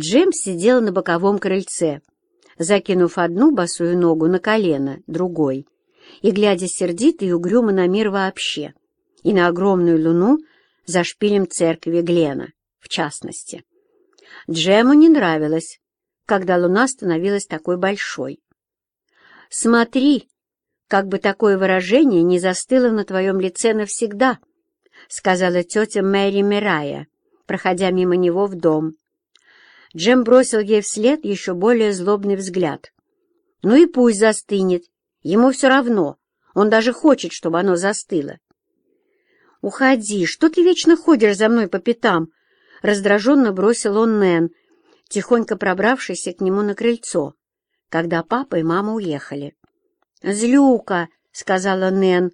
Джем сидел на боковом крыльце, закинув одну босую ногу на колено другой и глядя сердито и угрюмо на мир вообще, и на огромную луну за шпилем церкви Глена, в частности. Джему не нравилось, когда луна становилась такой большой. «Смотри, как бы такое выражение не застыло на твоем лице навсегда», — сказала тетя Мэри Мирая, проходя мимо него в дом. Джем бросил ей вслед еще более злобный взгляд. «Ну и пусть застынет. Ему все равно. Он даже хочет, чтобы оно застыло». «Уходи! Что ты вечно ходишь за мной по пятам?» Раздраженно бросил он Нэн, тихонько пробравшийся к нему на крыльцо, когда папа и мама уехали. «Злюка!» — сказала Нэн,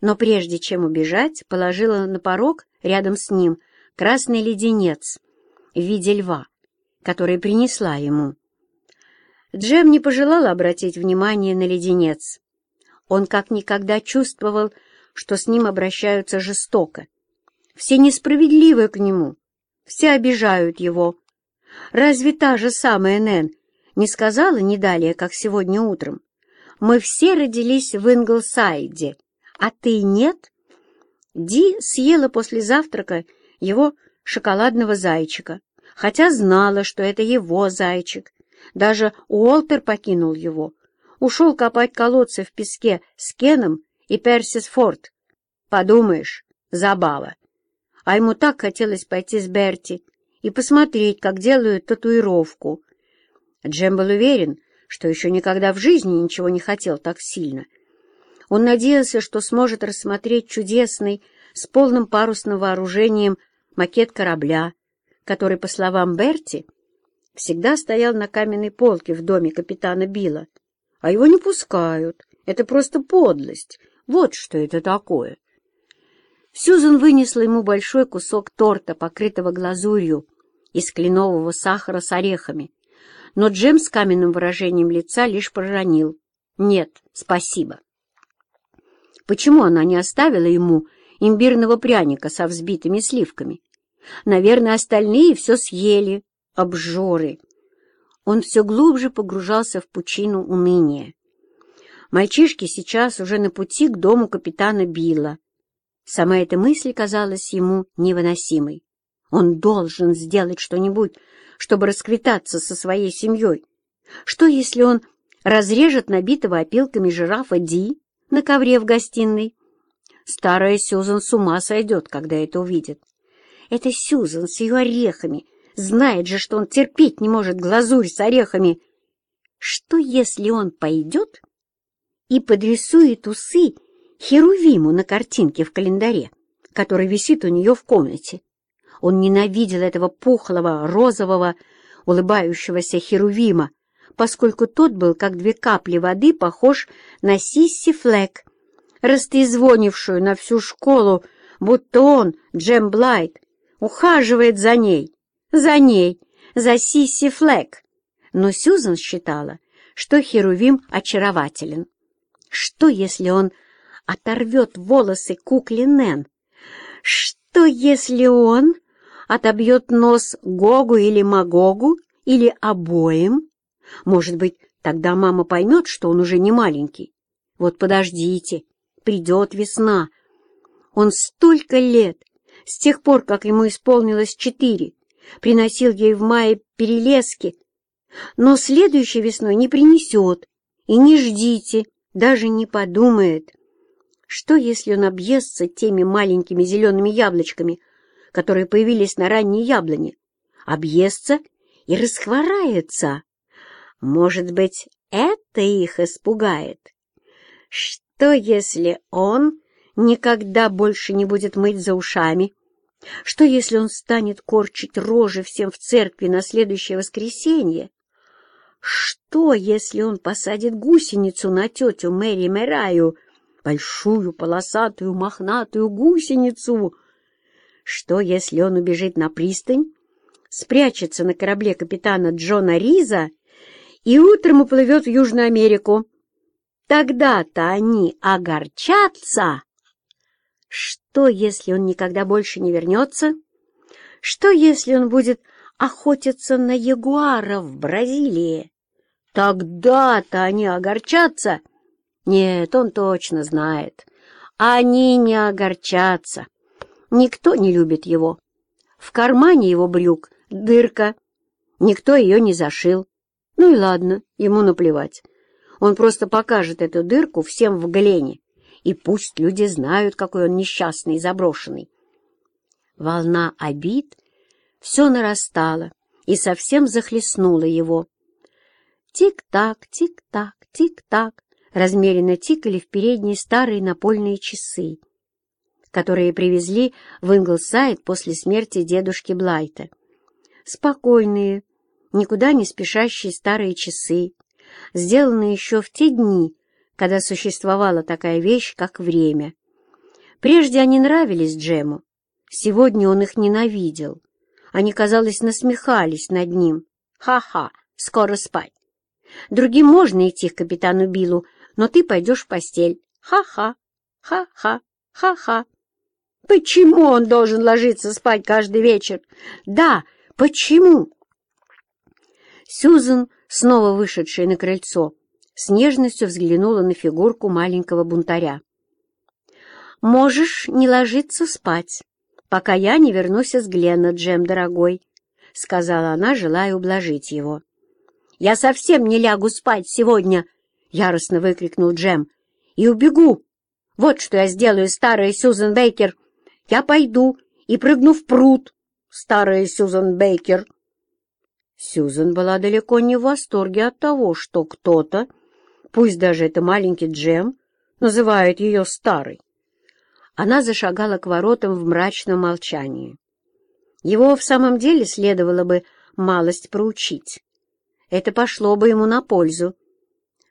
но прежде чем убежать, положила на порог рядом с ним красный леденец в виде льва, который принесла ему. Джем не пожелал обратить внимание на леденец. Он как никогда чувствовал, что с ним обращаются жестоко. Все несправедливы к нему, все обижают его, Разве та же самая Нэн не сказала не далее, как сегодня утром? Мы все родились в Инглсайде, а ты нет? Ди съела после завтрака его шоколадного зайчика, хотя знала, что это его зайчик. Даже Уолтер покинул его. Ушел копать колодцы в песке с Кеном и Персис Форд. Подумаешь, забава. А ему так хотелось пойти с Берти и посмотреть, как делают татуировку. Джем был уверен, что еще никогда в жизни ничего не хотел так сильно. Он надеялся, что сможет рассмотреть чудесный, с полным парусным вооружением, макет корабля, который, по словам Берти, всегда стоял на каменной полке в доме капитана Билла. А его не пускают. Это просто подлость. Вот что это такое. Сьюзан вынесла ему большой кусок торта, покрытого глазурью, из кленового сахара с орехами, но Джем с каменным выражением лица лишь проронил. «Нет, спасибо». Почему она не оставила ему имбирного пряника со взбитыми сливками? Наверное, остальные все съели, обжоры. Он все глубже погружался в пучину уныния. Мальчишки сейчас уже на пути к дому капитана Билла. Сама эта мысль казалась ему невыносимой. Он должен сделать что-нибудь, чтобы расквитаться со своей семьей. Что, если он разрежет набитого опилками жирафа Ди на ковре в гостиной? Старая Сюзан с ума сойдет, когда это увидит. Это Сюзан с ее орехами. Знает же, что он терпеть не может глазурь с орехами. Что, если он пойдет и подрисует усы Херувиму на картинке в календаре, который висит у нее в комнате? Он ненавидел этого пухлого, розового, улыбающегося Херувима, поскольку тот был, как две капли воды, похож на Сисси Флэк, растрезвонившую на всю школу, будто он, Джем Блайт, ухаживает за ней, за ней, за Сисси Флэк. Но Сьюзан считала, что Херувим очарователен. Что, если он оторвет волосы кукле Нэн? Что, если он отобьет нос Гогу или Магогу, или обоим. Может быть, тогда мама поймет, что он уже не маленький. Вот подождите, придет весна. Он столько лет, с тех пор, как ему исполнилось четыре, приносил ей в мае перелески, но следующей весной не принесет, и не ждите, даже не подумает. Что, если он объестся теми маленькими зелеными яблочками, которые появились на ранней яблоне, объестся и расхворается. Может быть, это их испугает? Что, если он никогда больше не будет мыть за ушами? Что, если он станет корчить рожи всем в церкви на следующее воскресенье? Что, если он посадит гусеницу на тетю Мэри Мераю, большую полосатую мохнатую гусеницу, что, если он убежит на пристань, спрячется на корабле капитана Джона Риза и утром уплывет в Южную Америку? Тогда-то они огорчатся. Что, если он никогда больше не вернется? Что, если он будет охотятся на ягуаров в Бразилии. Тогда-то они огорчатся. Нет, он точно знает. Они не огорчатся. Никто не любит его. В кармане его брюк дырка. Никто ее не зашил. Ну и ладно, ему наплевать. Он просто покажет эту дырку всем в Глене, и пусть люди знают, какой он несчастный и заброшенный. Волна обид все нарастала и совсем захлестнула его. Тик-так, тик-так, тик-так размеренно тикали в передние старые напольные часы, которые привезли в Инглсайд после смерти дедушки Блайта. Спокойные, никуда не спешащие старые часы, сделанные еще в те дни, когда существовала такая вещь, как время. Прежде они нравились Джему, сегодня он их ненавидел. Они, казалось, насмехались над ним. «Ха-ха, скоро спать. Другим можно идти к капитану Биллу, но ты пойдешь в постель. Ха-ха, ха-ха, ха-ха. Почему он должен ложиться спать каждый вечер? Да, почему? Сюзан, снова вышедшая на крыльцо, с нежностью взглянула на фигурку маленького бунтаря. «Можешь не ложиться спать, пока я не вернусь из Глена, Джем, дорогой», — сказала она, желая ублажить его. «Я совсем не лягу спать сегодня!» — яростно выкрикнул Джем. «И убегу! Вот что я сделаю, старая Сьюзен Бейкер! Я пойду и прыгну в пруд, старая Сьюзен Бейкер!» Сьюзен была далеко не в восторге от того, что кто-то, пусть даже это маленький Джем, называет ее старой. Она зашагала к воротам в мрачном молчании. Его в самом деле следовало бы малость проучить. Это пошло бы ему на пользу.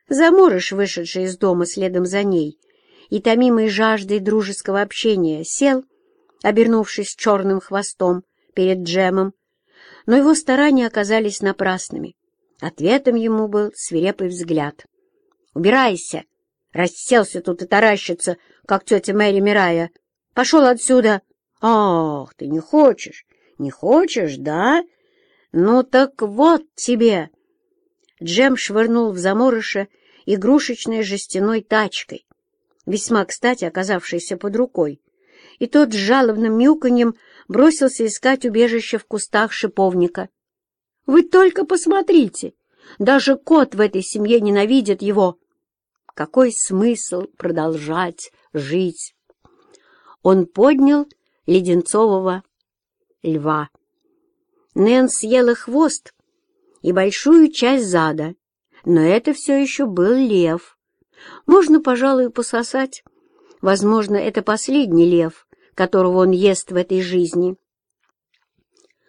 Заморыш, вышедший из дома следом за ней, и томимый жаждой дружеского общения, сел, обернувшись черным хвостом перед Джемом, но его старания оказались напрасными. Ответом ему был свирепый взгляд. «Убирайся! Расселся тут и таращится, как тетя Мэри Мирая. Пошел отсюда! Ах, ты не хочешь! Не хочешь, да? Ну так вот тебе!» Джем швырнул в заморыша игрушечной жестяной тачкой, весьма кстати оказавшейся под рукой, и тот с жалобным мяуканьем бросился искать убежище в кустах шиповника. «Вы только посмотрите! Даже кот в этой семье ненавидит его!» Какой смысл продолжать жить? Он поднял леденцового льва. Нэн съела хвост и большую часть зада, но это все еще был лев. Можно, пожалуй, пососать. Возможно, это последний лев, которого он ест в этой жизни.